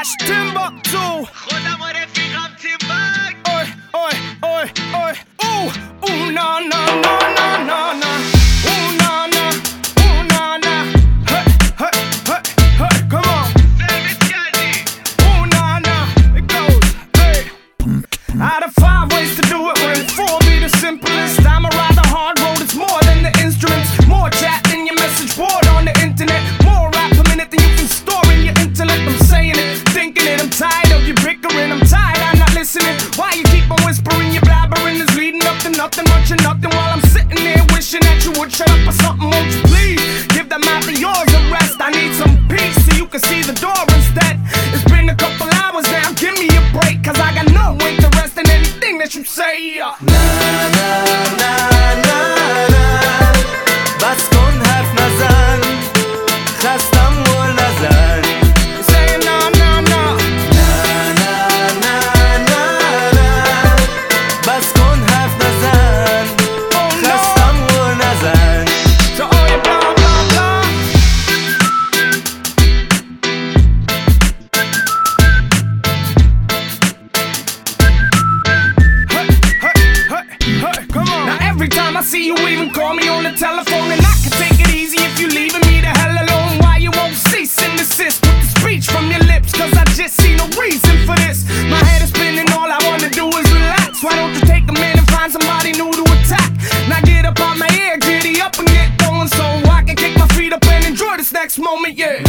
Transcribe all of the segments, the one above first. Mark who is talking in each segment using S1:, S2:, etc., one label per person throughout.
S1: آرش تیمباکتو
S2: خودم و رفیقم تیم بک
S1: Oi, oi, oi, oi. Ooh, ooh, na, na, na, na, na, na. Ooh, na, na, ooh, na, na. Hey, hey, hey, hey, come on.
S2: سرویس کردی
S1: Ooh, na, na. It goes, hey. Out of five Nothing, much of nothing. While I'm sitting here wishing that you would shut up or something. Won't you please give that mouth of yours a rest? I need some peace so you can see the door instead. It's been a couple hours now, give me a break. Cause I got no interest in anything that you say.
S3: Uh. بس
S1: see you, even call me on the telephone, and I can take it easy if you leaving me the hell alone. Why you won't cease and desist with the speech from your lips? Cause I just see no reason for this. My head is spinning, all I wanna do is relax. Why don't you take a minute and find somebody new to attack? Now get up out my ear, giddy up and get going so I can kick my feet up and enjoy this next moment, yeah.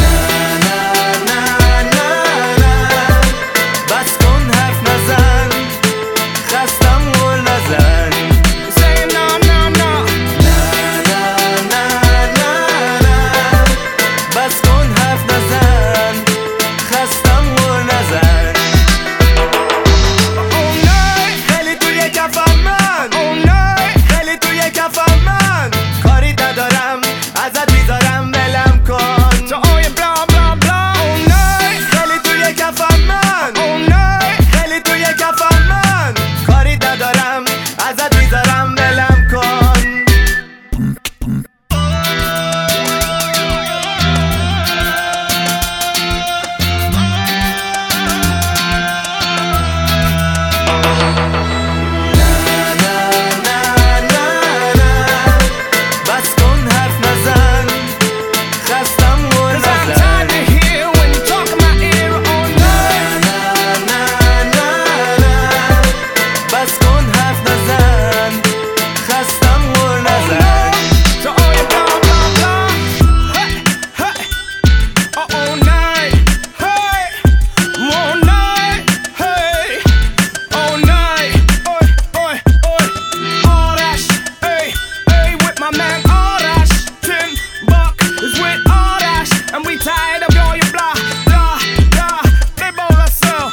S1: Man Arash. Tim Buck is with Arash, and we tired of all your blah, blah, blah. They both us so.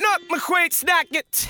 S1: Look, McQuaid, snack it.